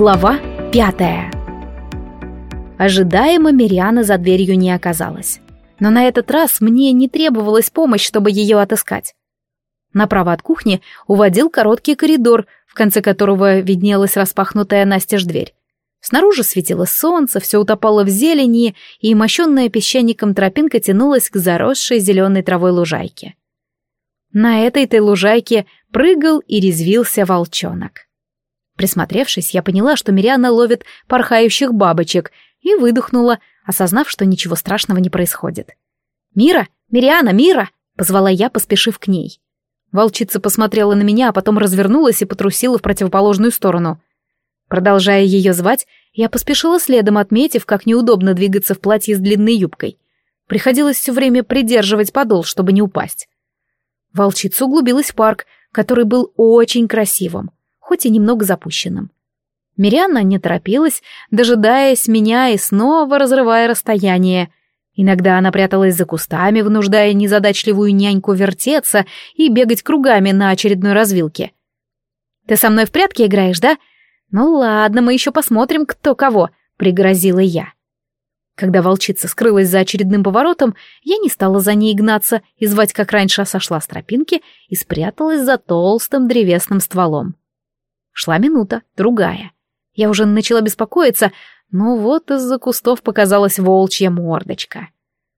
Глава пятая Ожидаемо Мириана за дверью не оказалась. Но на этот раз мне не требовалась помощь, чтобы ее отыскать. Направо от кухни уводил короткий коридор, в конце которого виднелась распахнутая настежь дверь. Снаружи светило солнце, все утопало в зелени, и мощенная песчаником тропинка тянулась к заросшей зеленой травой лужайке. На этой-то лужайке прыгал и резвился волчонок. Присмотревшись, я поняла, что Мириана ловит порхающих бабочек, и выдохнула, осознав, что ничего страшного не происходит. «Мира! Мириана! Мира!» — позвала я, поспешив к ней. Волчица посмотрела на меня, а потом развернулась и потрусила в противоположную сторону. Продолжая ее звать, я поспешила следом, отметив, как неудобно двигаться в платье с длинной юбкой. Приходилось все время придерживать подол, чтобы не упасть. Волчица углубилась в парк, который был очень красивым хоть и немного запущенным. Мирианна не торопилась, дожидаясь меня и снова разрывая расстояние. Иногда она пряталась за кустами, вынуждая незадачливую няньку вертеться и бегать кругами на очередной развилке. «Ты со мной в прятки играешь, да? Ну ладно, мы еще посмотрим, кто кого», — пригрозила я. Когда волчица скрылась за очередным поворотом, я не стала за ней гнаться и звать, как раньше, а сошла с тропинки и спряталась за толстым древесным стволом. Шла минута, другая. Я уже начала беспокоиться, но вот из-за кустов показалась волчья мордочка.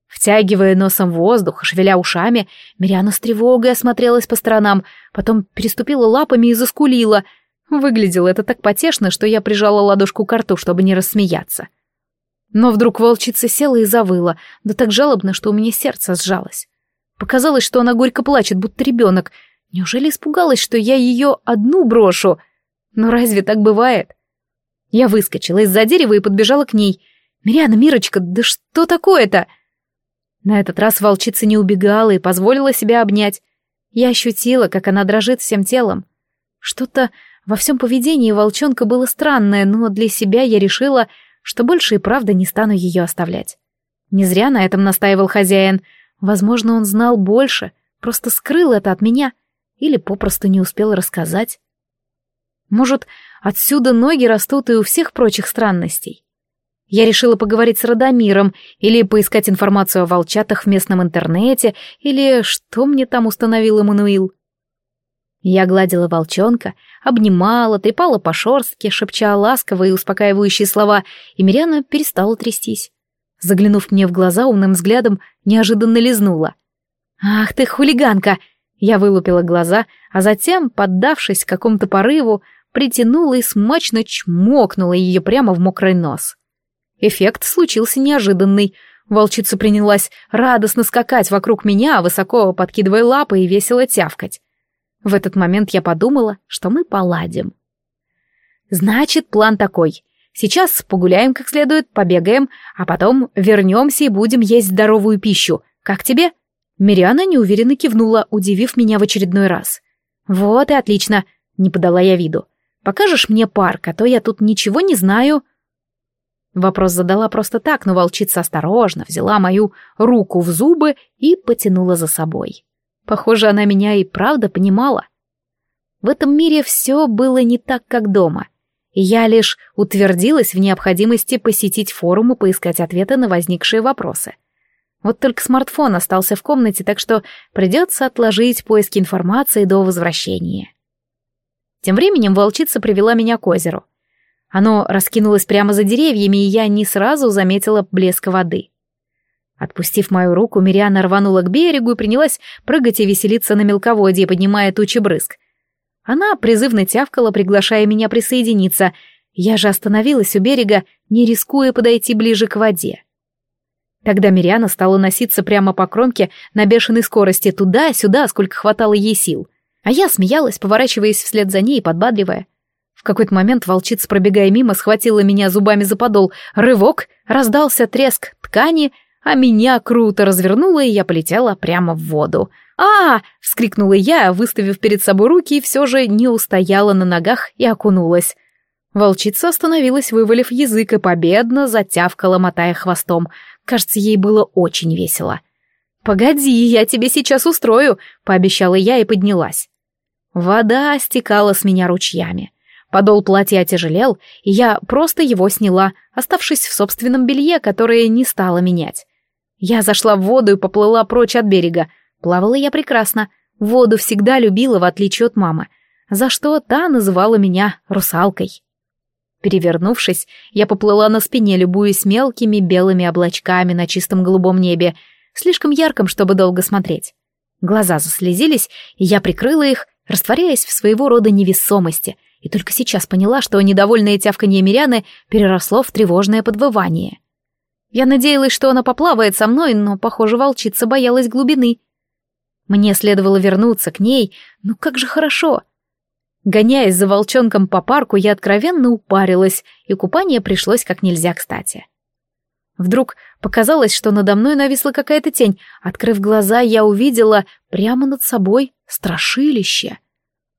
Втягивая носом воздух, шевеля ушами, Мириана с тревогой осмотрелась по сторонам, потом переступила лапами и заскулила. Выглядело это так потешно, что я прижала ладошку к рту, чтобы не рассмеяться. Но вдруг волчица села и завыла, да так жалобно, что у меня сердце сжалось. Показалось, что она горько плачет, будто ребенок. Неужели испугалась, что я ее одну брошу — но разве так бывает? Я выскочила из-за дерева и подбежала к ней. «Миряна, Мирочка, да что такое-то?» На этот раз волчица не убегала и позволила себя обнять. Я ощутила, как она дрожит всем телом. Что-то во всем поведении волчонка было странное, но для себя я решила, что больше и правда не стану ее оставлять. Не зря на этом настаивал хозяин. Возможно, он знал больше, просто скрыл это от меня или попросту не успел рассказать. Может, отсюда ноги растут и у всех прочих странностей? Я решила поговорить с Радомиром или поискать информацию о волчатах в местном интернете, или что мне там установил Эммануил. Я гладила волчонка, обнимала, трепала по шорстке, шепча ласковые и успокаивающие слова, и Миряна перестала трястись. Заглянув мне в глаза умным взглядом, неожиданно лизнула. «Ах ты, хулиганка!» Я вылупила глаза, а затем, поддавшись какому-то порыву, притянула и смачно чмокнула ее прямо в мокрый нос. Эффект случился неожиданный. Волчица принялась радостно скакать вокруг меня, высоко подкидывая лапы и весело тявкать. В этот момент я подумала, что мы поладим. Значит, план такой. Сейчас погуляем как следует, побегаем, а потом вернемся и будем есть здоровую пищу. Как тебе? Мириана неуверенно кивнула, удивив меня в очередной раз. Вот и отлично, не подала я виду. Покажешь мне парк, а то я тут ничего не знаю». Вопрос задала просто так, но волчица осторожно взяла мою руку в зубы и потянула за собой. Похоже, она меня и правда понимала. В этом мире все было не так, как дома. Я лишь утвердилась в необходимости посетить форум и поискать ответы на возникшие вопросы. Вот только смартфон остался в комнате, так что придется отложить поиски информации до возвращения. Тем временем волчица привела меня к озеру. Оно раскинулось прямо за деревьями, и я не сразу заметила блеска воды. Отпустив мою руку, Мириана рванула к берегу и принялась прыгать и веселиться на мелководье, поднимая тучи брызг. Она призывно тявкала, приглашая меня присоединиться. Я же остановилась у берега, не рискуя подойти ближе к воде. Тогда Мириана стала носиться прямо по кромке на бешеной скорости туда-сюда, сколько хватало ей сил. А я смеялась, поворачиваясь вслед за ней и подбадривая. В какой-то момент волчица, пробегая мимо, схватила меня зубами за подол. Рывок, раздался треск ткани, а меня круто развернуло, и я полетела прямо в воду. а, вскрикнула я, выставив перед собой руки, и все же не устояла на ногах и окунулась. Волчица остановилась, вывалив язык, и победно затявкала, мотая хвостом. Кажется, ей было очень весело. «Погоди, я тебе сейчас устрою», — пообещала я и поднялась. Вода стекала с меня ручьями. Подол платья отяжелел, и я просто его сняла, оставшись в собственном белье, которое не стала менять. Я зашла в воду и поплыла прочь от берега. Плавала я прекрасно. Воду всегда любила, в отличие от мамы, за что та называла меня русалкой. Перевернувшись, я поплыла на спине, любуясь мелкими белыми облачками на чистом голубом небе, слишком ярком, чтобы долго смотреть. Глаза заслезились, и я прикрыла их, растворяясь в своего рода невесомости — и только сейчас поняла, что недовольное тявканье Миряны переросло в тревожное подвывание. Я надеялась, что она поплавает со мной, но, похоже, волчица боялась глубины. Мне следовало вернуться к ней, ну как же хорошо. Гоняясь за волчонком по парку, я откровенно упарилась, и купание пришлось как нельзя кстати. Вдруг показалось, что надо мной нависла какая-то тень. Открыв глаза, я увидела прямо над собой страшилище —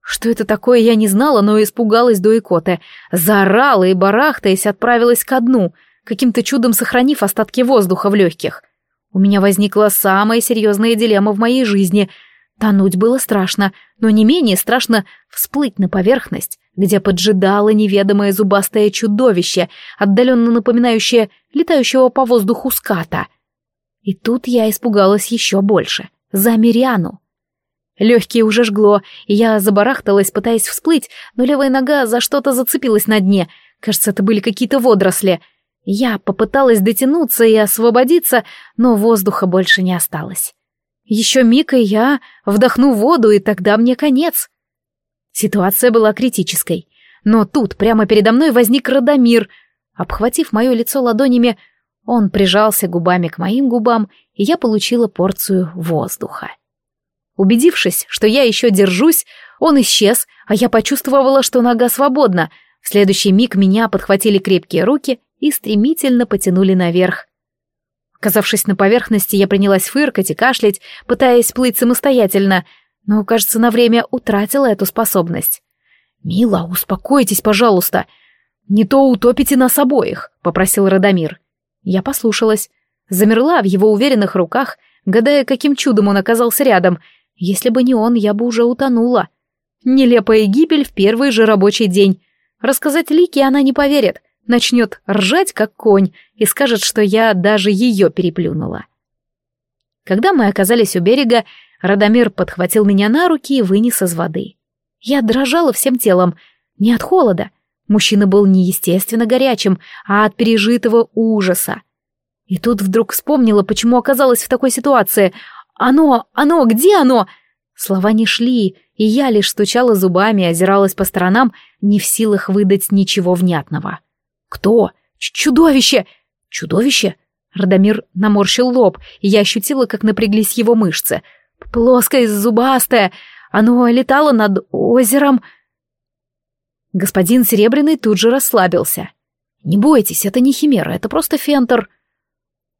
что это такое, я не знала, но испугалась до икоты. Заорала и, барахтаясь, отправилась ко дну, каким-то чудом сохранив остатки воздуха в легких. У меня возникла самая серьезная дилемма в моей жизни. Тонуть было страшно, но не менее страшно всплыть на поверхность, где поджидало неведомое зубастое чудовище, отдаленно напоминающее летающего по воздуху ската. И тут я испугалась еще больше. За Мириану. Легкие уже жгло, и я забарахталась, пытаясь всплыть, но левая нога за что-то зацепилась на дне. Кажется, это были какие-то водоросли. Я попыталась дотянуться и освободиться, но воздуха больше не осталось. Еще миг, и я вдохну воду, и тогда мне конец. Ситуация была критической. Но тут прямо передо мной возник Радомир. Обхватив мое лицо ладонями, он прижался губами к моим губам, и я получила порцию воздуха. Убедившись, что я еще держусь, он исчез, а я почувствовала, что нога свободна. В следующий миг меня подхватили крепкие руки и стремительно потянули наверх. Оказавшись на поверхности, я принялась фыркать и кашлять, пытаясь плыть самостоятельно, но, кажется, на время утратила эту способность. «Мила, успокойтесь, пожалуйста. Не то утопите нас обоих», — попросил Радомир. Я послушалась, замерла в его уверенных руках, гадая, каким чудом он оказался рядом — если бы не он, я бы уже утонула. Нелепая гибель в первый же рабочий день. Рассказать Лике она не поверит, начнет ржать, как конь, и скажет, что я даже ее переплюнула. Когда мы оказались у берега, Радомир подхватил меня на руки и вынес из воды. Я дрожала всем телом, не от холода. Мужчина был неестественно горячим, а от пережитого ужаса. И тут вдруг вспомнила, почему оказалась в такой ситуации, «Оно! Оно! Где оно?» Слова не шли, и я лишь стучала зубами озиралась по сторонам, не в силах выдать ничего внятного. «Кто? Ч Чудовище! Чудовище?» Радомир наморщил лоб, и я ощутила, как напряглись его мышцы. «Плоское, зубастое! Оно летало над озером!» Господин Серебряный тут же расслабился. «Не бойтесь, это не химера, это просто фентер».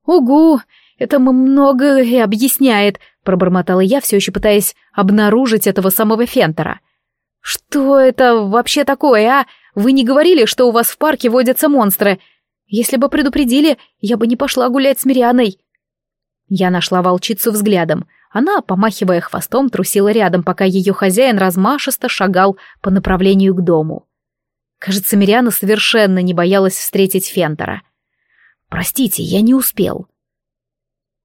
«Угу! Это многое объясняет», — пробормотала я, все еще пытаясь обнаружить этого самого Фентера. «Что это вообще такое, а? Вы не говорили, что у вас в парке водятся монстры? Если бы предупредили, я бы не пошла гулять с Мирианой». Я нашла волчицу взглядом. Она, помахивая хвостом, трусила рядом, пока ее хозяин размашисто шагал по направлению к дому. Кажется, Мириана совершенно не боялась встретить Фентера. «Простите, я не успел»,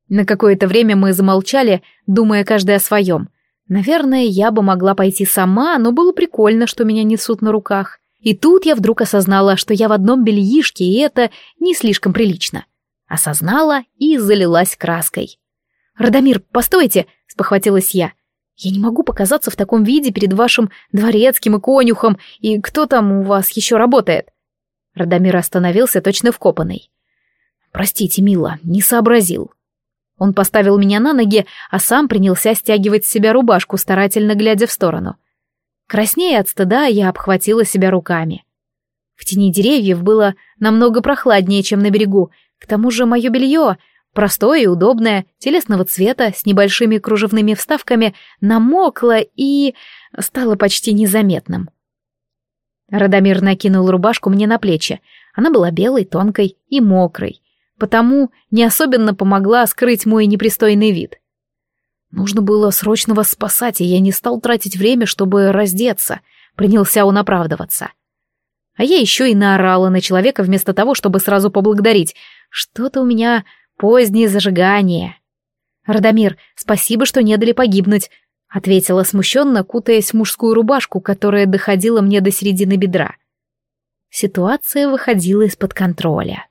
на какое-то время мы замолчали, думая каждый о своем. Наверное, я бы могла пойти сама, но было прикольно, что меня несут на руках. И тут я вдруг осознала, что я в одном бельишке, и это не слишком прилично. Осознала и залилась краской. «Радомир, постойте!» — спохватилась я. «Я не могу показаться в таком виде перед вашим дворецким и конюхом, и кто там у вас еще работает?» Радомир остановился точно вкопанный. «Простите, мила, не сообразил. Он поставил меня на ноги, а сам принялся стягивать с себя рубашку, старательно глядя в сторону. Краснея от стыда, я обхватила себя руками. В тени деревьев было намного прохладнее, чем на берегу. К тому же мое белье, простое и удобное, телесного цвета, с небольшими кружевными вставками, намокло и стало почти незаметным. Радомир накинул рубашку мне на плечи. Она была белой, тонкой и мокрой, потому не особенно помогла скрыть мой непристойный вид. Нужно было срочно вас спасать, и я не стал тратить время, чтобы раздеться, принялся он оправдываться. А я еще и наорала на человека вместо того, чтобы сразу поблагодарить. Что-то у меня позднее зажигание. «Радомир, спасибо, что не дали погибнуть», — ответила смущенно, кутаясь в мужскую рубашку, которая доходила мне до середины бедра. Ситуация выходила из-под контроля.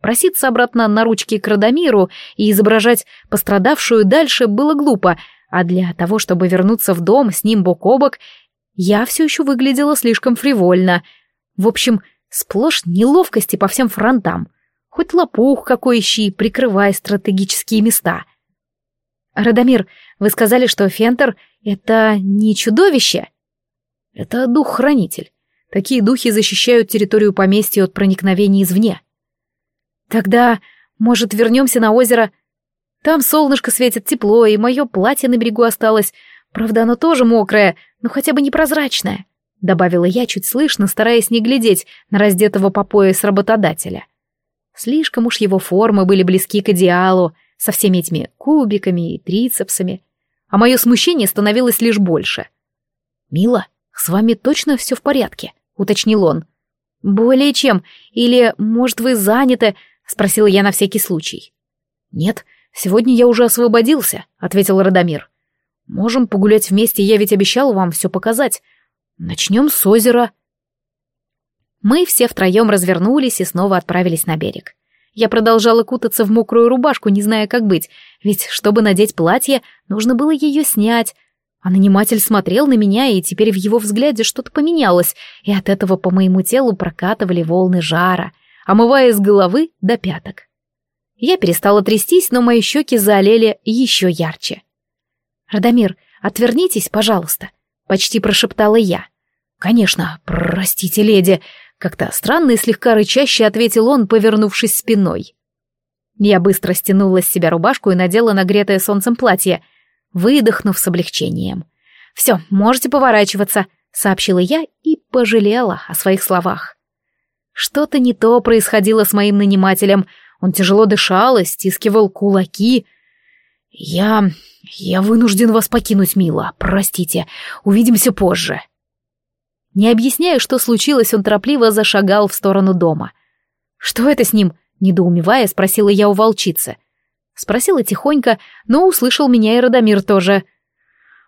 Проситься обратно на ручки к Радомиру и изображать пострадавшую дальше было глупо, а для того, чтобы вернуться в дом с ним бок о бок, я все еще выглядела слишком фривольно. В общем, сплошь неловкости по всем фронтам. Хоть лопух какой ищи, прикрывая стратегические места. «Радомир, вы сказали, что Фентер — это не чудовище?» «Это дух-хранитель. Такие духи защищают территорию поместья от проникновений извне». «Тогда, может, вернемся на озеро? Там солнышко светит тепло, и мое платье на берегу осталось. Правда, оно тоже мокрое, но хотя бы непрозрачное», — добавила я чуть слышно, стараясь не глядеть на раздетого по пояс работодателя. Слишком уж его формы были близки к идеалу, со всеми этими кубиками и трицепсами, а мое смущение становилось лишь больше. «Мила, с вами точно все в порядке?» — уточнил он. «Более чем. Или, может, вы заняты?» — спросила я на всякий случай. «Нет, сегодня я уже освободился», — ответил Радомир. «Можем погулять вместе, я ведь обещал вам все показать. Начнем с озера». Мы все втроем развернулись и снова отправились на берег. Я продолжала кутаться в мокрую рубашку, не зная, как быть, ведь, чтобы надеть платье, нужно было ее снять. А наниматель смотрел на меня, и теперь в его взгляде что-то поменялось, и от этого по моему телу прокатывали волны жара, омывая с головы до пяток. Я перестала трястись, но мои щеки заолели еще ярче. «Радомир, отвернитесь, пожалуйста», — почти прошептала я. «Конечно, простите, леди», как-то странно и слегка рычаще ответил он, повернувшись спиной. Я быстро стянула с себя рубашку и надела нагретое солнцем платье, выдохнув с облегчением. «Все, можете поворачиваться», — сообщила я и пожалела о своих словах. Что-то не то происходило с моим нанимателем. Он тяжело дышал и стискивал кулаки. «Я... я вынужден вас покинуть, мила. Простите. Увидимся позже». Не объясняя, что случилось, он торопливо зашагал в сторону дома. «Что это с ним?» — недоумевая, спросила я у волчицы. Спросила тихонько, но услышал меня и Радомир тоже.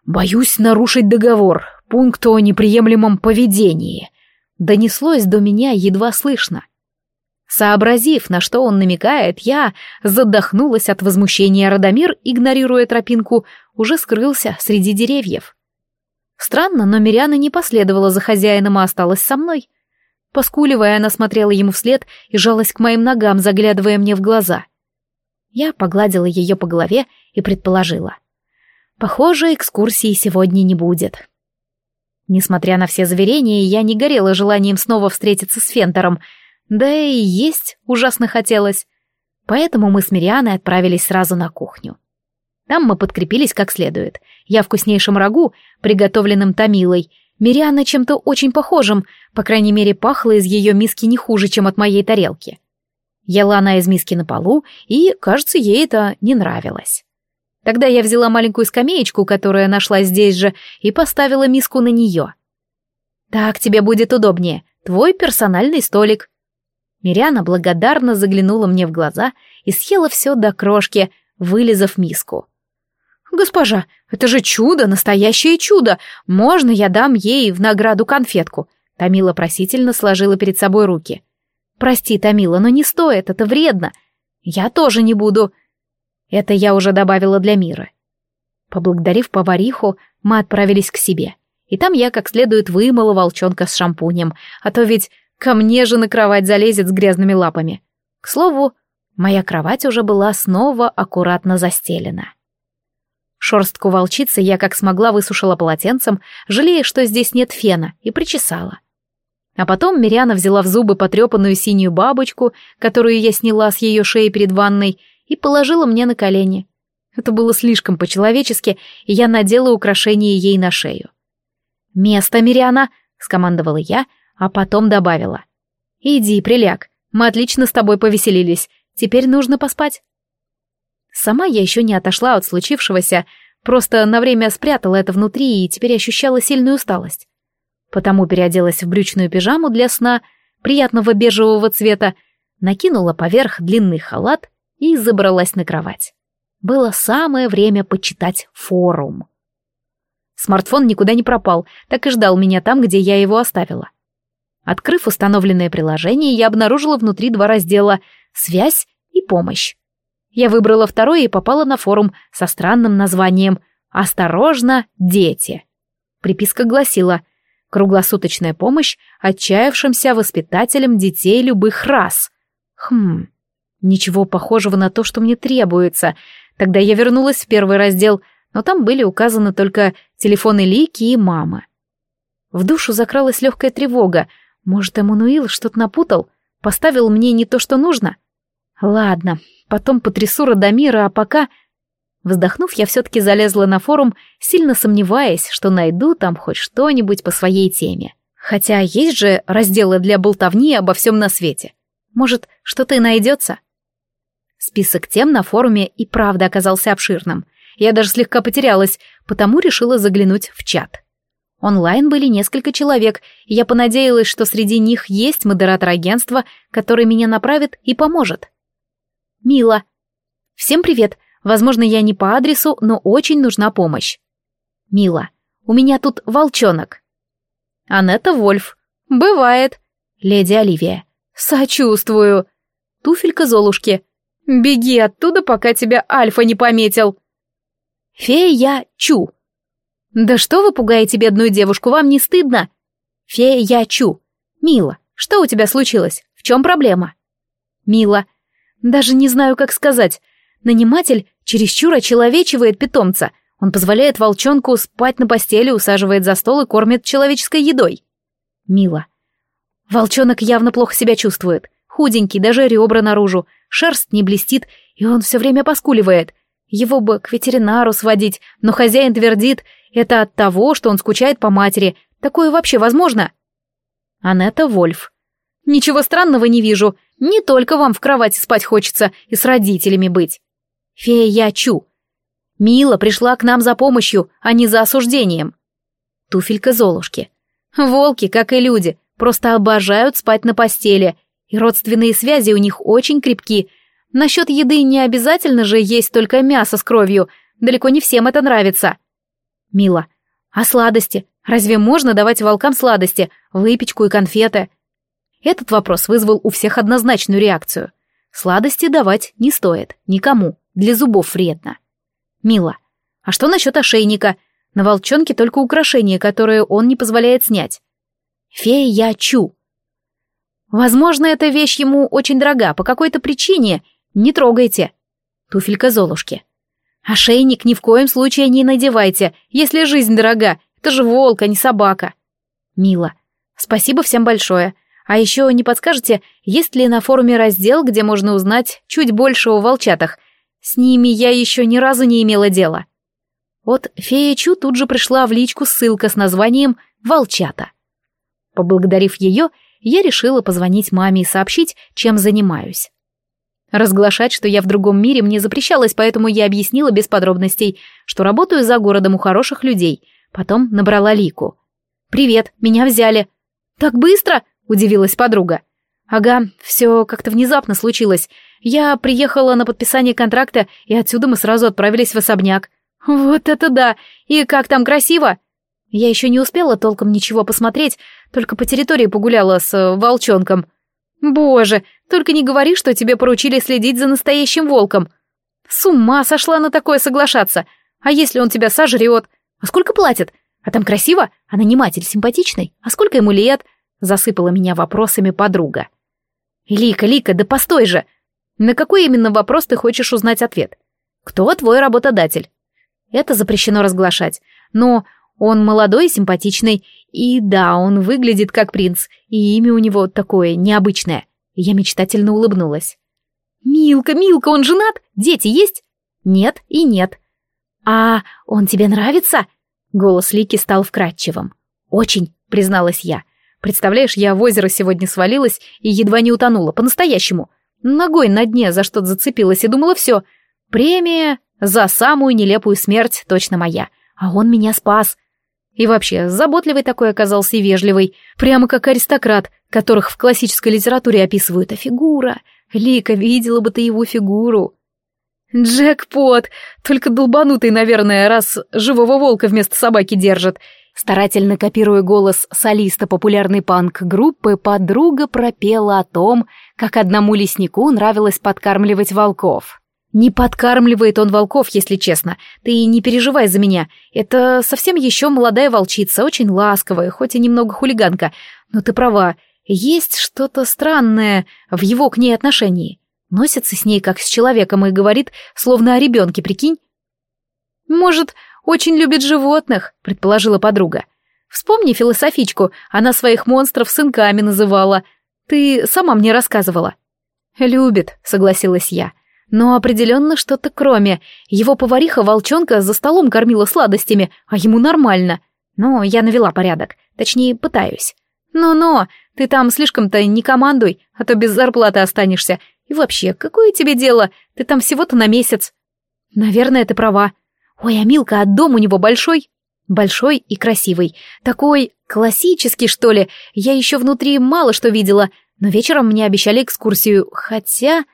«Боюсь нарушить договор. Пункт о неприемлемом поведении». Донеслось до меня едва слышно. Сообразив, на что он намекает, я задохнулась от возмущения Радомир, игнорируя тропинку, уже скрылся среди деревьев. Странно, но Миряна не последовала за хозяином, а осталась со мной. Поскуливая, она смотрела ему вслед и жалась к моим ногам, заглядывая мне в глаза. Я погладила ее по голове и предположила. Похоже, экскурсии сегодня не будет. Несмотря на все заверения, я не горела желанием снова встретиться с Фентером, да и есть ужасно хотелось. Поэтому мы с Мирианой отправились сразу на кухню. Там мы подкрепились как следует. Я вкуснейшим рагу, приготовленным Томилой, Мириана чем-то очень похожим, по крайней мере, пахло из ее миски не хуже, чем от моей тарелки. Ела она из миски на полу, и, кажется, ей это не нравилось. Тогда я взяла маленькую скамеечку, которая нашла здесь же, и поставила миску на нее. «Так тебе будет удобнее. Твой персональный столик». Мириана благодарно заглянула мне в глаза и съела все до крошки, вылезав миску. «Госпожа, это же чудо, настоящее чудо! Можно я дам ей в награду конфетку?» Тамила просительно сложила перед собой руки. «Прости, Тамила, но не стоит, это вредно. Я тоже не буду». Это я уже добавила для мира. Поблагодарив повариху, мы отправились к себе. И там я как следует вымыла волчонка с шампунем, а то ведь ко мне же на кровать залезет с грязными лапами. К слову, моя кровать уже была снова аккуратно застелена. Шорстку волчицы я как смогла высушила полотенцем, жалея, что здесь нет фена, и причесала. А потом Мириана взяла в зубы потрепанную синюю бабочку, которую я сняла с ее шеи перед ванной, и положила мне на колени. Это было слишком по-человечески, и я надела украшение ей на шею. «Место, Мириана!» — скомандовала я, а потом добавила. «Иди, приляг, мы отлично с тобой повеселились, теперь нужно поспать». Сама я еще не отошла от случившегося, просто на время спрятала это внутри и теперь ощущала сильную усталость. Потому переоделась в брючную пижаму для сна приятного бежевого цвета, накинула поверх длинный халат и забралась на кровать. Было самое время почитать форум. Смартфон никуда не пропал, так и ждал меня там, где я его оставила. Открыв установленное приложение, я обнаружила внутри два раздела «Связь» и «Помощь». Я выбрала второе и попала на форум со странным названием «Осторожно, дети». Приписка гласила «Круглосуточная помощь отчаявшимся воспитателям детей любых рас». Хм, ничего похожего на то, что мне требуется. Тогда я вернулась в первый раздел, но там были указаны только телефоны Лики и мамы. В душу закралась легкая тревога. Может, Эммануил что-то напутал? Поставил мне не то, что нужно? Ладно, потом потрясу Радомира, а пока... Вздохнув, я все-таки залезла на форум, сильно сомневаясь, что найду там хоть что-нибудь по своей теме. Хотя есть же разделы для болтовни обо всем на свете. Может, что-то и найдется? Список тем на форуме и правда оказался обширным. Я даже слегка потерялась, потому решила заглянуть в чат. Онлайн были несколько человек, и я понадеялась, что среди них есть модератор агентства, который меня направит и поможет. Мила. Всем привет. Возможно, я не по адресу, но очень нужна помощь. Мила. У меня тут волчонок. Анетта Вольф. Бывает. Леди Оливия. Сочувствую. Туфелька Золушки. Беги оттуда, пока тебя Альфа не пометил. Фея Чу. «Да что вы пугаете бедную девушку, вам не стыдно?» «Фея Чу. Мила, что у тебя случилось? В чем проблема?» «Мила. Даже не знаю, как сказать. Наниматель чересчур очеловечивает питомца. Он позволяет волчонку спать на постели, усаживает за стол и кормит человеческой едой». «Мила. Волчонок явно плохо себя чувствует. Худенький, даже ребра наружу, шерсть не блестит, и он все время поскуливает. Его бы к ветеринару сводить, но хозяин твердит, это от того, что он скучает по матери. Такое вообще возможно? Анетта Вольф. Ничего странного не вижу. Не только вам в кровати спать хочется и с родителями быть. Фея Чу. Мила пришла к нам за помощью, а не за осуждением. Туфелька Золушки. Волки, как и люди, просто обожают спать на постели, и родственные связи у них очень крепки. Насчет еды не обязательно же есть только мясо с кровью, далеко не всем это нравится. Мила. А сладости? Разве можно давать волкам сладости, выпечку и конфеты? Этот вопрос вызвал у всех однозначную реакцию. Сладости давать не стоит, никому, для зубов вредно. Мила. А что насчет ошейника? На волчонке только украшение, которое он не позволяет снять. Фея Чу. Возможно, эта вещь ему очень дорога, по какой-то причине. Не трогайте. Туфелька Золушки. Ошейник ни в коем случае не надевайте, если жизнь дорога. Это же волк, а не собака. Мила. Спасибо всем большое. А еще не подскажете, есть ли на форуме раздел, где можно узнать чуть больше о волчатах? С ними я еще ни разу не имела дела. От фея Чу тут же пришла в личку ссылка с названием «Волчата». Поблагодарив ее, я решила позвонить маме и сообщить, чем занимаюсь. Разглашать, что я в другом мире, мне запрещалось, поэтому я объяснила без подробностей, что работаю за городом у хороших людей. Потом набрала Лику. «Привет, меня взяли». «Так быстро?» — удивилась подруга. «Ага, все как-то внезапно случилось. Я приехала на подписание контракта, и отсюда мы сразу отправились в особняк». «Вот это да! И как там красиво!» Я еще не успела толком ничего посмотреть, только по территории погуляла с э, волчонком. Боже, только не говори, что тебе поручили следить за настоящим волком. С ума сошла на такое соглашаться. А если он тебя сожрет? А сколько платят? А там красиво? А наниматель симпатичный? А сколько ему лет? Засыпала меня вопросами подруга. Лика, Лика, да постой же! На какой именно вопрос ты хочешь узнать ответ? Кто твой работодатель? Это запрещено разглашать. Но он молодой и симпатичный, и да, он выглядит как принц, и имя у него такое необычное. Я мечтательно улыбнулась. «Милка, Милка, он женат? Дети есть?» «Нет и нет». «А он тебе нравится?» Голос Лики стал вкрадчивым. «Очень», — призналась я. «Представляешь, я в озеро сегодня свалилась и едва не утонула, по-настоящему. Ногой на дне за что-то зацепилась и думала, все, премия за самую нелепую смерть точно моя. А он меня спас. И вообще, заботливый такой оказался и вежливый, прямо как аристократ, которых в классической литературе описывают, а фигура. Лика, видела бы ты его фигуру. Джекпот! Только долбанутый, наверное, раз живого волка вместо собаки держит. Старательно копируя голос солиста популярной панк-группы, подруга пропела о том, как одному леснику нравилось подкармливать волков. «Не подкармливает он волков, если честно. Ты не переживай за меня. Это совсем еще молодая волчица, очень ласковая, хоть и немного хулиганка. Но ты права, есть что-то странное в его к ней отношении. Носится с ней как с человеком и говорит, словно о ребенке, прикинь?» «Может, очень любит животных», — предположила подруга. «Вспомни философичку, она своих монстров сынками называла. Ты сама мне рассказывала». «Любит», — согласилась я. «Но определенно что-то кроме. Его повариха-волчонка за столом кормила сладостями, а ему нормально. Но я навела порядок. Точнее, пытаюсь. «Ну-ну, ты там слишком-то не командуй, а то без зарплаты останешься. И вообще, какое тебе дело? Ты там всего-то на месяц». «Наверное, ты права», Ой, а Милка, а дом у него большой? Большой и красивый. Такой классический, что ли. Я еще внутри мало что видела, но вечером мне обещали экскурсию, хотя...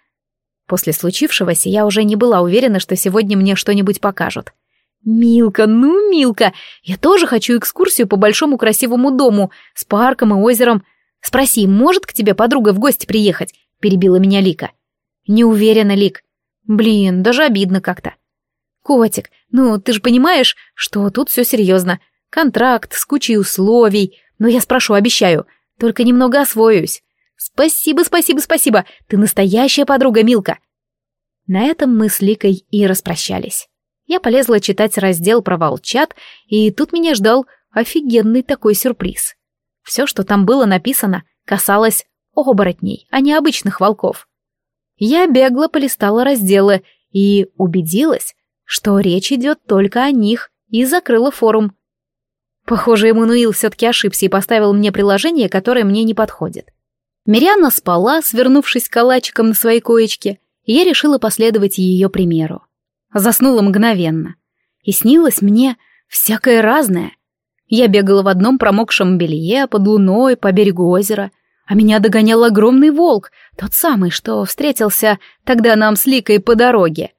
После случившегося я уже не была уверена, что сегодня мне что-нибудь покажут. «Милка, ну, Милка, я тоже хочу экскурсию по большому красивому дому с парком и озером. Спроси, может к тебе подруга в гости приехать?» — перебила меня Лика. «Не уверена, Лик. Блин, даже обидно как-то. «Котик, ну ты же понимаешь, что тут все серьезно. Контракт с кучей условий. Но я спрошу, обещаю. Только немного освоюсь. Спасибо, спасибо, спасибо. Ты настоящая подруга, Милка». На этом мы с Ликой и распрощались. Я полезла читать раздел про волчат, и тут меня ждал офигенный такой сюрприз. Все, что там было написано, касалось оборотней, а не обычных волков. Я бегло полистала разделы и убедилась, что речь идет только о них, и закрыла форум. Похоже, Эммануил все-таки ошибся и поставил мне приложение, которое мне не подходит. Мириана спала, свернувшись калачиком на своей коечке, и я решила последовать ее примеру. Заснула мгновенно. И снилось мне всякое разное. Я бегала в одном промокшем белье под луной по берегу озера, а меня догонял огромный волк, тот самый, что встретился тогда нам с Ликой по дороге.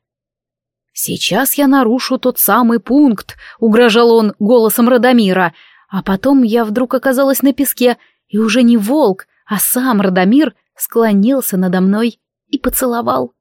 «Сейчас я нарушу тот самый пункт», — угрожал он голосом Радомира, а потом я вдруг оказалась на песке, и уже не волк, а сам Радомир склонился надо мной и поцеловал.